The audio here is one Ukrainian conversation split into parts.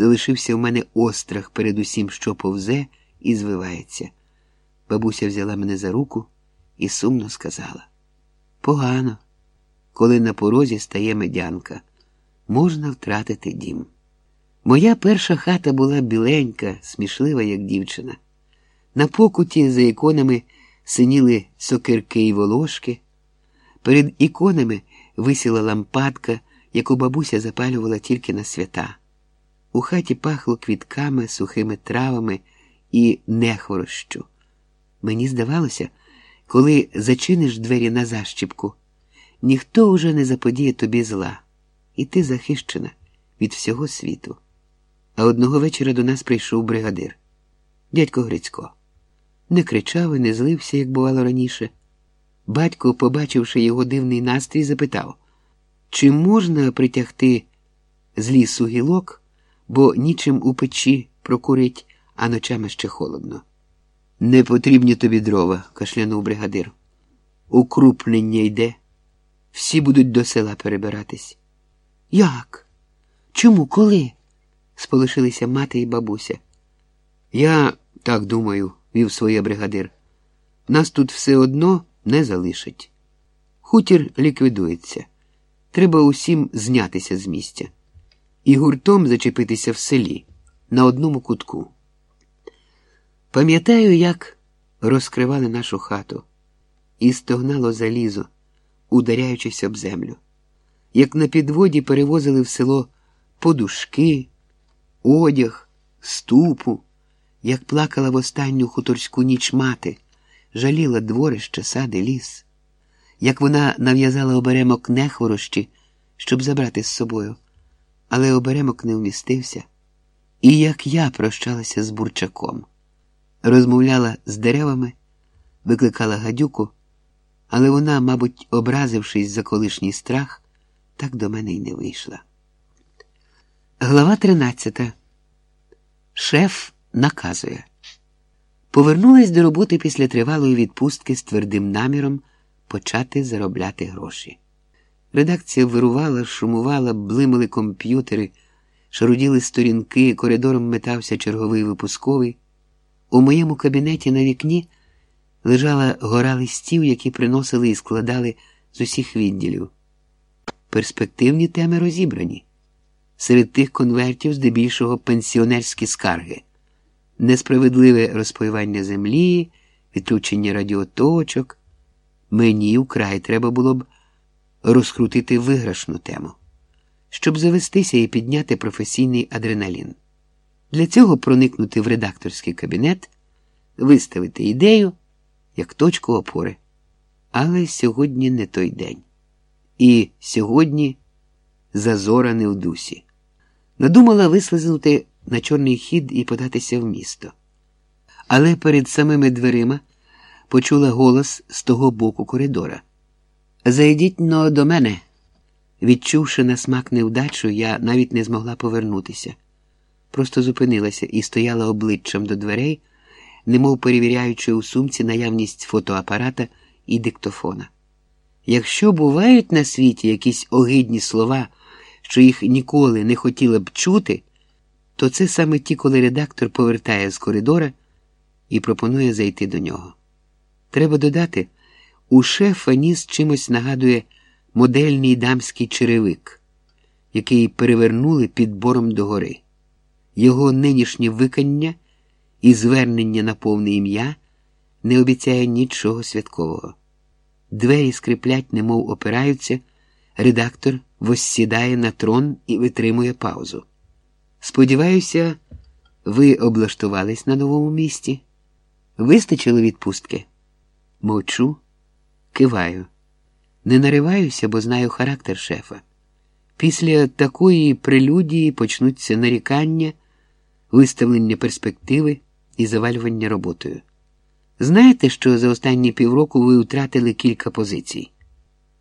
залишився в мене острах перед усім, що повзе і звивається. Бабуся взяла мене за руку і сумно сказала: Погано, коли на порозі стає медянка, можна втратити дім. Моя перша хата була біленька, смішлива, як дівчина. На покуті за іконами синіли сокирки й волошки. Перед іконами висіла лампадка, яку бабуся запалювала тільки на свята. У хаті пахло квітками, сухими травами і нехворощу. Мені здавалося, коли зачиниш двері на защіпку, ніхто уже не заподіє тобі зла, і ти захищена від всього світу. А одного вечора до нас прийшов бригадир, дядько Грицько. Не кричав і не злився, як бувало раніше. Батько, побачивши його дивний настрій, запитав, чи можна притягти з лісу гілок, бо нічим у печі прокурить, а ночами ще холодно. Не потрібні тобі дрова, кашлянув бригадир. Укрупнення йде. Всі будуть до села перебиратись. Як? Чому, коли? сполишилися мати і бабуся. Я так думаю, вів своє бригадир. Нас тут все одно не залишить. Хутір ліквідується. Треба усім знятися з місця і гуртом зачепитися в селі на одному кутку. Пам'ятаю, як розкривали нашу хату, і стогнало залізо, ударяючись об землю, як на підводі перевозили в село подушки, одяг, ступу, як плакала в останню хуторську ніч мати, жаліла дворище, сади, ліс, як вона нав'язала оберемок нехворощі, щоб забрати з собою, але оберемок не вмістився, і як я прощалася з бурчаком розмовляла з деревами, викликала гадюку, але вона, мабуть, образившись за колишній страх, так до мене й не вийшла. Глава 13. Шеф наказує. Повернулась до роботи після тривалої відпустки з твердим наміром почати заробляти гроші. Редакція вирувала, шумувала, блимали комп'ютери, шаруділи сторінки, коридором метався черговий випусковий. У моєму кабінеті на вікні лежала гора листів, які приносили і складали з усіх відділів. Перспективні теми розібрані. Серед тих конвертів, здебільшого, пенсіонерські скарги, несправедливе розпаювання землі, відключення радіоточок. Мені вкрай треба було б розкрутити виграшну тему, щоб завестися і підняти професійний адреналін. Для цього проникнути в редакторський кабінет, виставити ідею як точку опори. Але сьогодні не той день. І сьогодні зазора не в дусі. Надумала вислизнути на чорний хід і податися в місто. Але перед самими дверима почула голос з того боку коридора. Зайдіть но до мене. Відчувши на смак невдачу, я навіть не змогла повернутися просто зупинилася і стояла обличчям до дверей, немов перевіряючи у сумці наявність фотоапарата і диктофона. Якщо бувають на світі якісь огидні слова, що їх ніколи не хотіла б чути, то це саме ті, коли редактор повертає з коридора і пропонує зайти до нього. Треба додати, у шефа ніс чимось нагадує модельний дамський черевик, який перевернули підбором догори його нинішнє викання і звернення на повне ім'я не обіцяє нічого святкового. Двері скриплять, немов опираються, редактор воссідає на трон і витримує паузу. Сподіваюся, ви облаштувались на новому місці? Вистачило відпустки? Мовчу, киваю. Не нариваюся, бо знаю характер шефа. Після такої прелюдії почнуться нарікання виставлення перспективи і завалювання роботою. Знаєте, що за останні півроку ви втратили кілька позицій?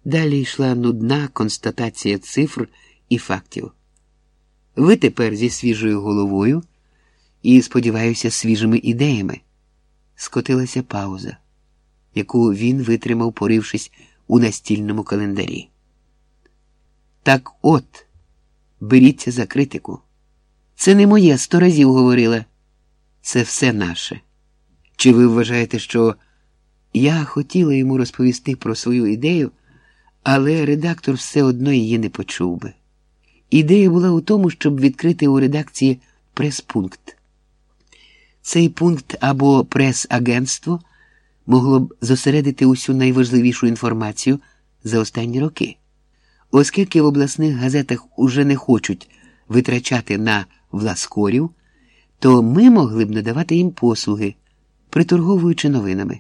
Далі йшла нудна констатація цифр і фактів. Ви тепер зі свіжою головою і, сподіваюся, свіжими ідеями. Скотилася пауза, яку він витримав, порившись у настільному календарі. Так от, беріться за критику. Це не моє, сто разів говорила. Це все наше. Чи ви вважаєте, що я хотіла йому розповісти про свою ідею, але редактор все одно її не почув би. Ідея була у тому, щоб відкрити у редакції прес-пункт. Цей пункт або прес-агентство могло б зосередити усю найважливішу інформацію за останні роки. Оскільки в обласних газетах уже не хочуть витрачати на власкорів, то ми могли б надавати їм послуги, приторговуючи новинами.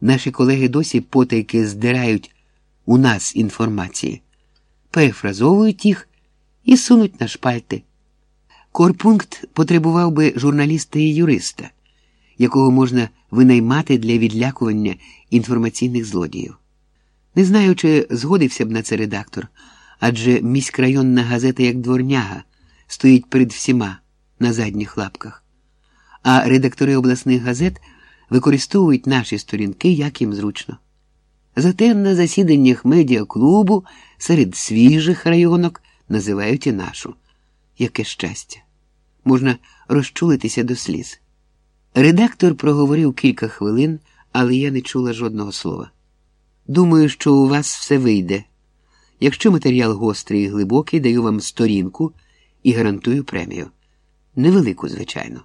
Наші колеги досі потайки здирають у нас інформації, перефразовують їх і сунуть на шпальти. Корпункт потребував би журналіста і юриста, якого можна винаймати для відлякування інформаційних злодіїв. Не знаю, чи згодився б на це редактор, адже міськрайонна газета, як дворняга, стоїть перед всіма на задніх лапках, а редактори обласних газет використовують наші сторінки як їм зручно. Зате на засіданнях медіаклубу серед свіжих районок називають і нашу. Яке щастя! Можна розчулитися до сліз. Редактор проговорив кілька хвилин, але я не чула жодного слова. Думаю, що у вас все вийде. Якщо матеріал гострий і глибокий, даю вам сторінку і гарантую премію. Невелику, звичайно.